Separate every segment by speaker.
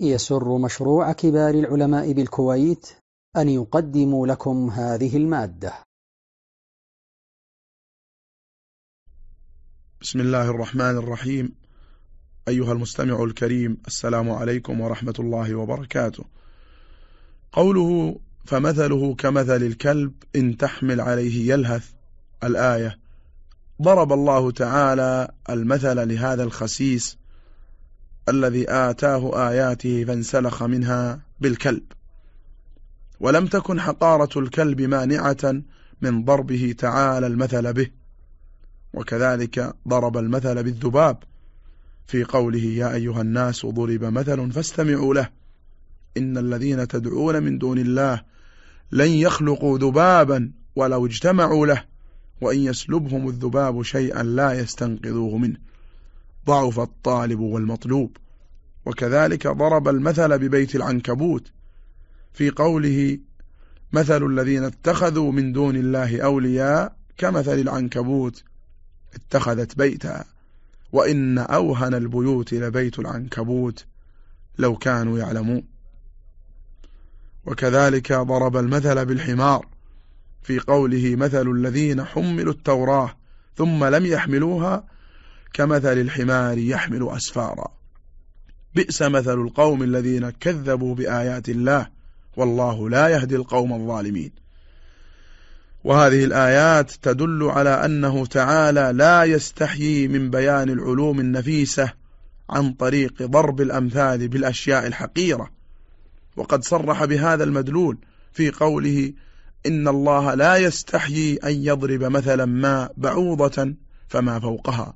Speaker 1: يسر مشروع كبار العلماء بالكويت أن يقدم لكم هذه المادة بسم الله الرحمن الرحيم أيها المستمع الكريم السلام عليكم ورحمة الله وبركاته قوله فمثله كمثل الكلب إن تحمل عليه يلهث الآية ضرب الله تعالى المثل لهذا الخسيس الذي آتاه آياته فانسلخ منها بالكلب ولم تكن حقارة الكلب مانعة من ضربه تعالى المثل به وكذلك ضرب المثل بالذباب في قوله يا أيها الناس ضرب مثل فاستمعوا له إن الذين تدعون من دون الله لن يخلقوا ذبابا ولو اجتمعوا له وإن يسلبهم الذباب شيئا لا يستنقذوه منه ضعف الطالب والمطلوب وكذلك ضرب المثل ببيت العنكبوت في قوله مثل الذين اتخذوا من دون الله أولياء كمثل العنكبوت اتخذت بيتا وإن أوهن البيوت لبيت العنكبوت لو كانوا يعلمون وكذلك ضرب المثل بالحمار في قوله مثل الذين حملوا التوراة ثم لم يحملوها كمثل الحمار يحمل أسفارا بئس مثل القوم الذين كذبوا بآيات الله والله لا يهدي القوم الظالمين وهذه الآيات تدل على أنه تعالى لا يستحيي من بيان العلوم النفيسة عن طريق ضرب الأمثال بالأشياء الحقيرة وقد صرح بهذا المدلول في قوله إن الله لا يستحيي أن يضرب مثلا ما بعوضة فما فوقها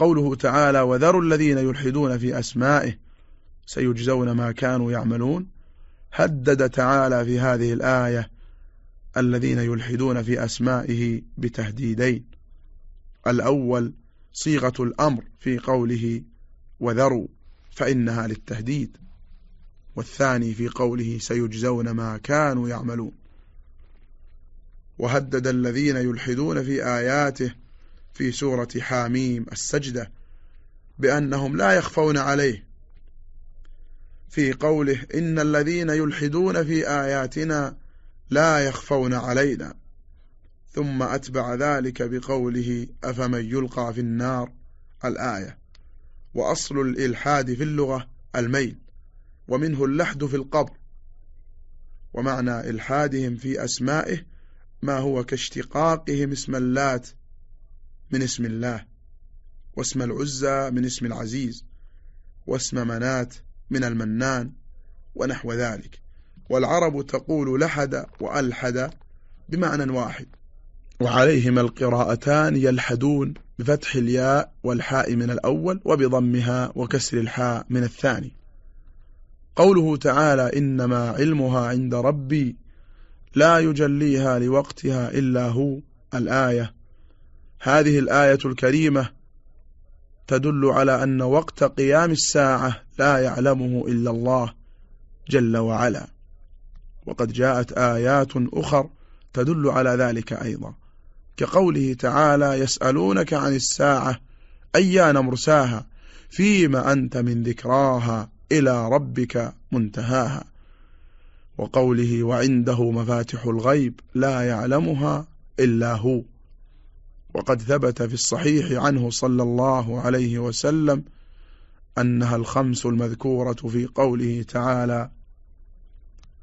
Speaker 1: قوله تعالى وذروا الذين يلحدون في أسمائه سيجزون ما كانوا يعملون هدد تعالى في هذه الآية الذين يلحدون في أسمائه بتهديدين الأول صيغة الأمر في قوله وذروا فإنها للتهديد والثاني في قوله سيجزون ما كانوا يعملون وهدد الذين يلحدون في آياته في سورة حاميم السجدة بأنهم لا يخفون عليه في قوله إن الذين يلحدون في آياتنا لا يخفون علينا ثم أتبع ذلك بقوله أفمن يلقى في النار الآية وأصل الإلحاد في اللغة الميل ومنه اللحد في القبر ومعنى إلحادهم في أسمائه ما هو كاشتقاقهم اسم اللات من اسم الله واسم العزى من اسم العزيز واسم منات من المنان ونحو ذلك والعرب تقول لحد وألحد بمعنى واحد وعليهما القراءتان يلحدون بفتح الياء والحاء من الأول وبضمها وكسر الحاء من الثاني قوله تعالى إنما علمها عند ربي لا يجليها لوقتها إلا هو الآية هذه الآية الكريمة تدل على أن وقت قيام الساعة لا يعلمه إلا الله جل وعلا وقد جاءت آيات أخر تدل على ذلك أيضا كقوله تعالى يسألونك عن الساعة أيان مرساها فيما أنت من ذكراها إلى ربك منتهاها وقوله وعنده مفاتح الغيب لا يعلمها إلا هو وقد ثبت في الصحيح عنه صلى الله عليه وسلم أنها الخمس المذكورة في قوله تعالى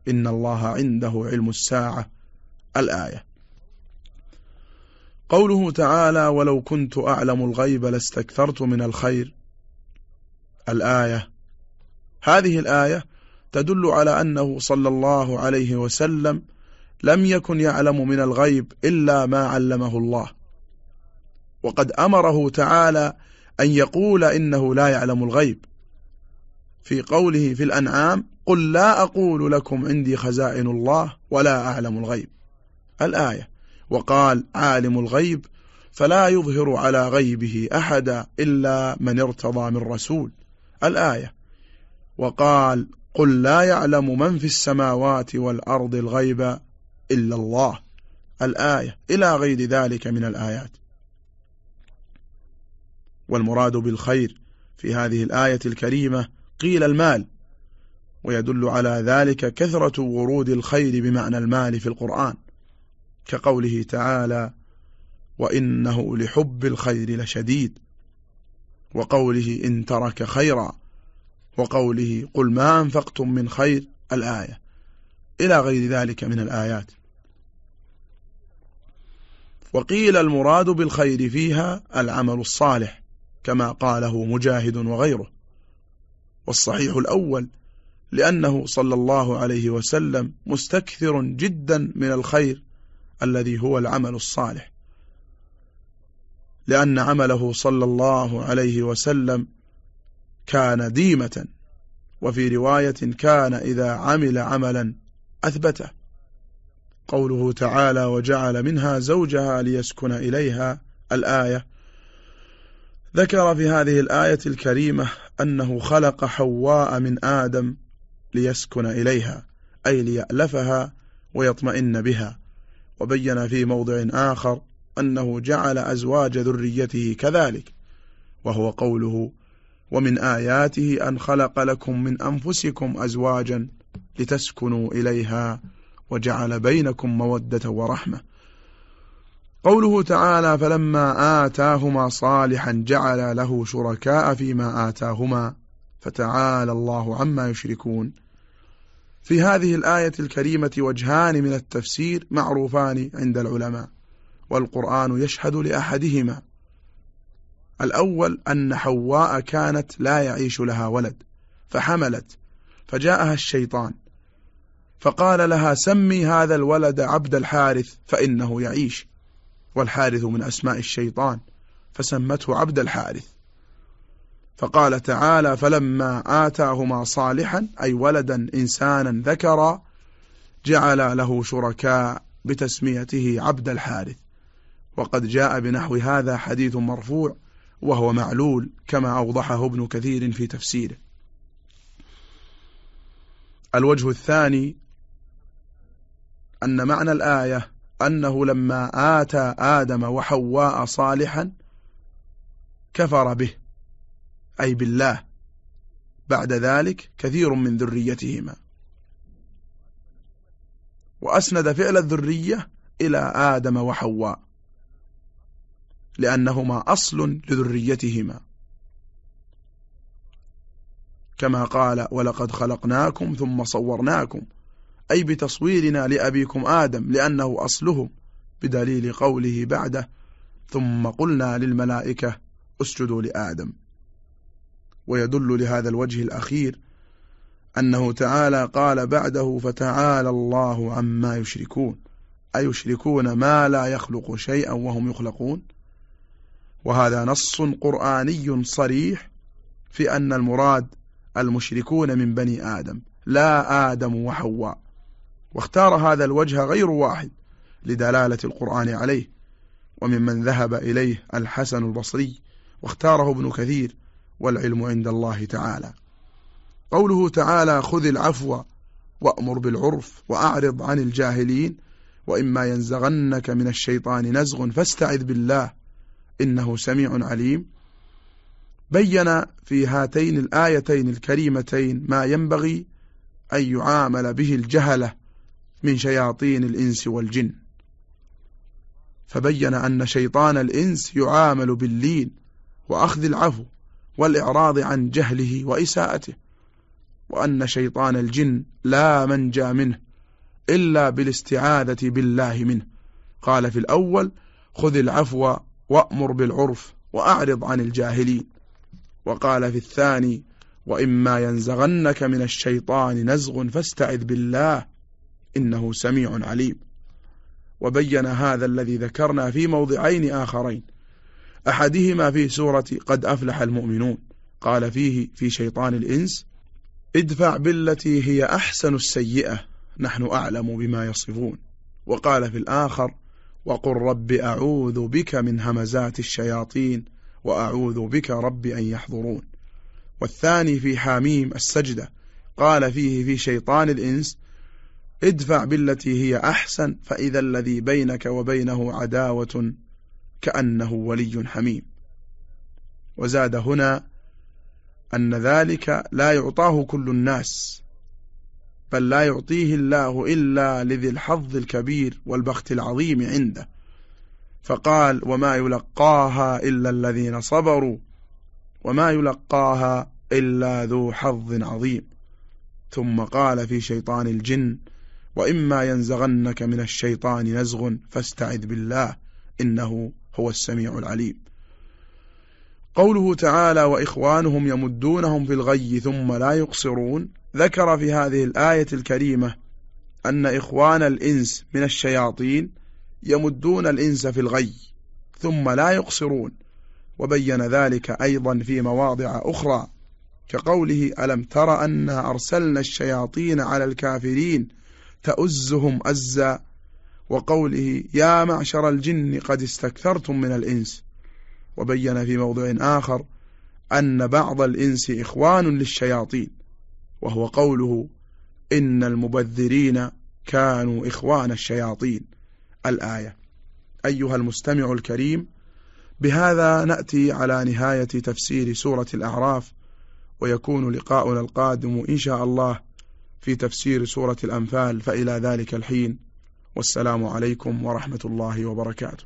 Speaker 1: إن الله عنده علم الساعة الآية قوله تعالى ولو كنت أعلم الغيب لاستكثرت من الخير الآية هذه الآية تدل على أنه صلى الله عليه وسلم لم يكن يعلم من الغيب إلا ما علمه الله وقد أمره تعالى أن يقول إنه لا يعلم الغيب في قوله في الأنعام قل لا أقول لكم عندي خزائن الله ولا أعلم الغيب الآية وقال عالم الغيب فلا يظهر على غيبه أحدا إلا من ارتضى من رسول الآية وقال قل لا يعلم من في السماوات والأرض الغيب إلا الله الآية إلى غير ذلك من الآيات والمراد بالخير في هذه الآية الكريمة قيل المال ويدل على ذلك كثرة ورود الخير بمعنى المال في القرآن كقوله تعالى وإنه لحب الخير لشديد وقوله إن ترك خيرا وقوله قل ما أنفقتم من خير الآية إلى غير ذلك من الآيات وقيل المراد بالخير فيها العمل الصالح كما قاله مجاهد وغيره والصحيح الأول لأنه صلى الله عليه وسلم مستكثر جدا من الخير الذي هو العمل الصالح لأن عمله صلى الله عليه وسلم كان ديمة وفي رواية كان إذا عمل عملا أثبته قوله تعالى وجعل منها زوجها ليسكن إليها الآية ذكر في هذه الآية الكريمة أنه خلق حواء من آدم ليسكن إليها أي ليألفها ويطمئن بها وبين في موضع آخر أنه جعل أزواج ذريته كذلك وهو قوله ومن آياته أن خلق لكم من أنفسكم أزواجا لتسكنوا إليها وجعل بينكم مودة ورحمة قوله تعالى فلما آتاهما صالحا جعل له شركاء فيما آتاهما فتعالى الله عما يشركون في هذه الآية الكريمة وجهان من التفسير معروفان عند العلماء والقرآن يشهد لأحدهما الأول أن حواء كانت لا يعيش لها ولد فحملت فجاءها الشيطان فقال لها سمي هذا الولد عبد الحارث فإنه يعيش والحارث من أسماء الشيطان فسمته عبد الحارث فقال تعالى فلما آتاهما صالحا أي ولدا إنسانا ذكرا جعل له شركاء بتسميته عبد الحارث وقد جاء بنحو هذا حديث مرفوع وهو معلول كما أوضحه ابن كثير في تفسيره الوجه الثاني أن معنى الآية أنه لما آتى آدم وحواء صالحا كفر به أي بالله بعد ذلك كثير من ذريتهما وأسند فعل الذرية إلى آدم وحواء لأنهما أصل لذريتهما كما قال ولقد خلقناكم ثم صورناكم أي بتصويرنا لأبيكم آدم لأنه أصله بدليل قوله بعده ثم قلنا للملائكة اسجدوا لآدم ويدل لهذا الوجه الأخير أنه تعالى قال بعده فتعالى الله عما يشركون أيشركون ما لا يخلق شيئا وهم يخلقون وهذا نص قرآني صريح في أن المراد المشركون من بني آدم لا آدم وحواء واختار هذا الوجه غير واحد لدلالة القرآن عليه وممن ذهب إليه الحسن البصري واختاره ابن كثير والعلم عند الله تعالى قوله تعالى خذ العفو وأمر بالعرف وأعرض عن الجاهلين وإما ينزغنك من الشيطان نزغ فاستعذ بالله إنه سميع عليم بين في هاتين الآيتين الكريمتين ما ينبغي أن يعامل به الجهلة من شياطين الإنس والجن فبين أن شيطان الإنس يعامل باللين وأخذ العفو والإعراض عن جهله وإساءته وأن شيطان الجن لا منجى منه إلا بالاستعاذة بالله منه قال في الأول خذ العفو وأمر بالعرف وأعرض عن الجاهلين وقال في الثاني وإما ينزغنك من الشيطان نزغ فاستعذ بالله إنه سميع عليم وبين هذا الذي ذكرنا في موضعين آخرين أحدهما في سورة قد أفلح المؤمنون قال فيه في شيطان الإنس ادفع بالتي هي أحسن السيئة نحن أعلم بما يصفون وقال في الآخر وقل رب أعوذ بك من همزات الشياطين وأعوذ بك رب أن يحضرون والثاني في حاميم السجدة قال فيه في شيطان الإنس ادفع بالتي هي أحسن فإذا الذي بينك وبينه عداوة كأنه ولي حميم وزاد هنا أن ذلك لا يعطاه كل الناس بل لا يعطيه الله إلا لذي الحظ الكبير والبخت العظيم عنده فقال وما يلقاها إلا الذين صبروا وما يلقاها إلا ذو حظ عظيم ثم قال في شيطان الجن وإما ينزغنك من الشيطان نزغ فاستعذ بالله إنه هو السميع العليم قوله تعالى وإخوانهم يمدونهم في الغي ثم لا يقصرون ذكر في هذه الآية الكريمة أن إخوان الإنس من الشياطين يمدون الإنس في الغي ثم لا يقصرون وبين ذلك أيضا في مواضع أخرى كقوله ألم تر أن أرسلنا الشياطين على الكافرين تؤزهم أزا وقوله يا معشر الجن قد استكثرتم من الإنس وبين في موضع آخر أن بعض الإنس إخوان للشياطين وهو قوله إن المبذرين كانوا إخوان الشياطين الآية أيها المستمع الكريم بهذا نأتي على نهاية تفسير سورة الأعراف ويكون لقاؤنا القادم إن شاء الله في تفسير سورة الأنفال فإلى ذلك الحين والسلام عليكم ورحمة الله وبركاته